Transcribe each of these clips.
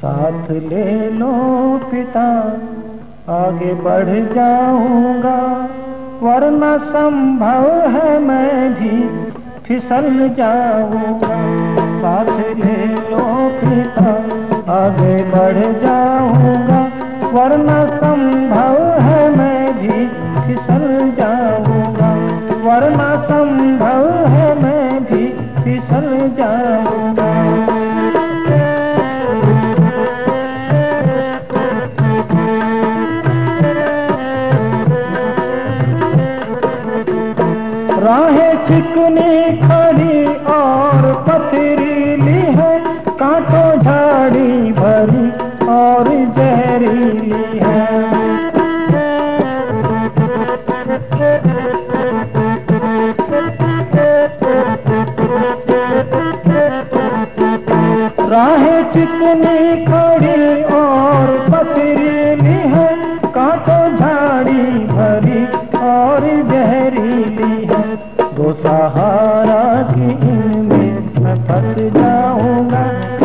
साथ ले लो पिता, आगे बढ़ जाऊँगा। वरना संभव है मैं भी फिसल जाऊँगा। साथ ले लो पिता, आगे बढ़ जाऊँगा। वरना फंस जाऊँगा,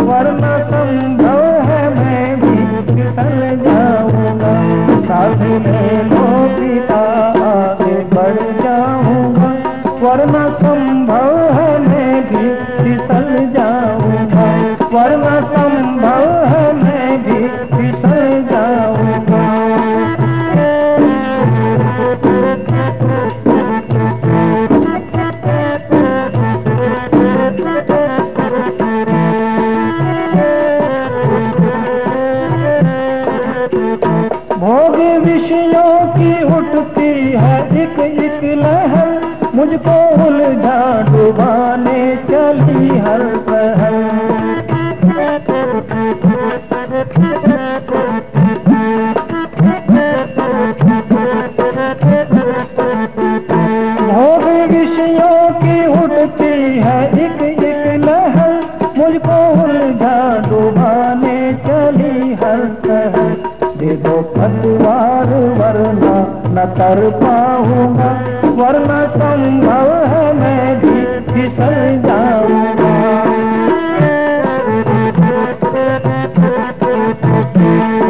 वरना संभव है मैं भी फिसल जाऊँगा। साथ में पिता आगे बढ़ जाऊँगा, वरना विषयों की उठती है एक एक लहर। मुझको उलझा डुबाने चली हर पहर। भोग विषयों की उठती है एक दे दो पतवार वरना न तर पाऊँगा, वरना संभव है मैं भी फिसल जाऊँगा।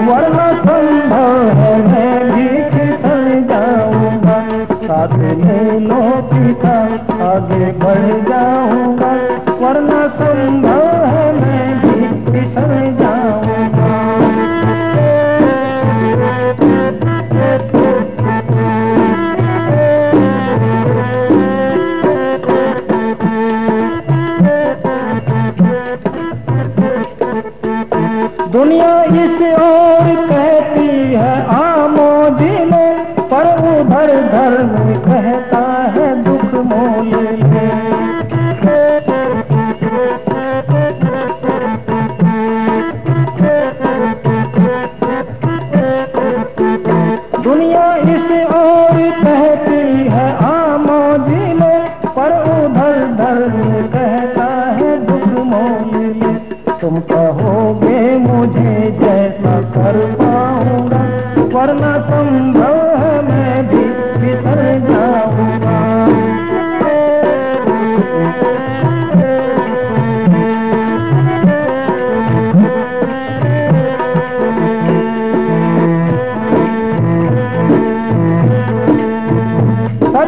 वरना संभव है मैं भी फिसल जाऊँगा। साथ ले लो पिता आगे बढ़ जाऊँगा दुनिया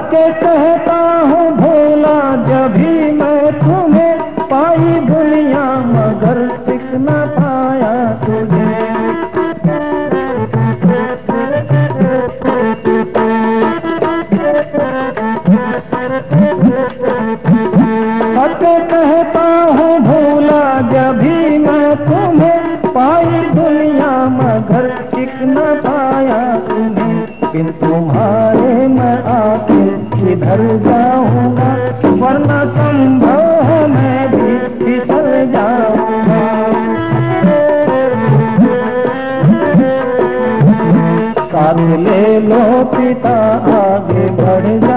सत्य कहता हूँ, भोला, जब भी मैं तुम्हें पाई दुनिया, मगर टिक न पाया तुझे। कहता हूँ, भोला, जब भी मैं तुम्हें पाई दुनिया, मगर टिक न पाया तुम्हें आके किधर जाऊँगा वरना संभव है मैं भी फिसल जाऊँगा। साथ ले लो पिता, आगे बढ़ जाऊँगा